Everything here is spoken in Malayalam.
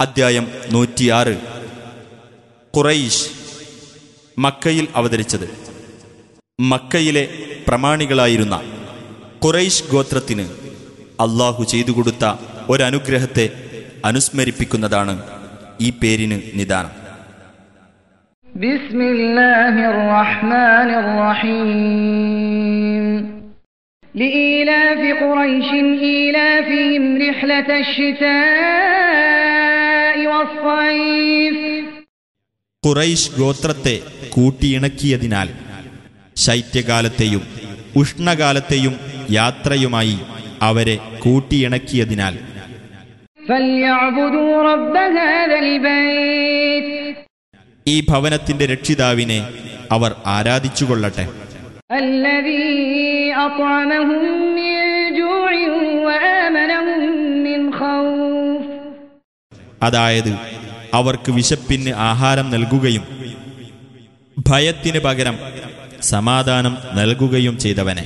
അദ്ധ്യായം നൂറ്റിയാറ് ഖുറൈഷ് മക്കയിൽ അവതരിച്ചത് മക്കയിലെ പ്രമാണികളായിരുന്ന ഖുറൈഷ് ഗോത്രത്തിന് അള്ളാഹു ചെയ്തു കൊടുത്ത ഒരനുഗ്രഹത്തെ അനുസ്മരിപ്പിക്കുന്നതാണ് ഈ പേരിന് നിദാനം بسم الله الرحمن الرحيم لإيلاف قريش إيلافهم رحلة الشتاء കുറൈഷ് ഗോത്രത്തെ കൂട്ടിയിണക്കിയതിനാൽ ശൈത്യകാലത്തെയും ഉഷ്ണകാലത്തെയും യാത്രയുമായി അവരെ കൂട്ടിയിണക്കിയതിനാൽ. ഈ ഭവനത്തിന്റെ രക്ഷിതാവിനെ അവർ ആരാധിച്ചുകൊള്ളട്ടെ. അല്ലവീ അതായത് അവർക്ക് വിശപ്പിന് ആഹാരം നൽകുകയും ഭയത്തിന് പകരം സമാധാനം നൽകുകയും ചെയ്തവനെ.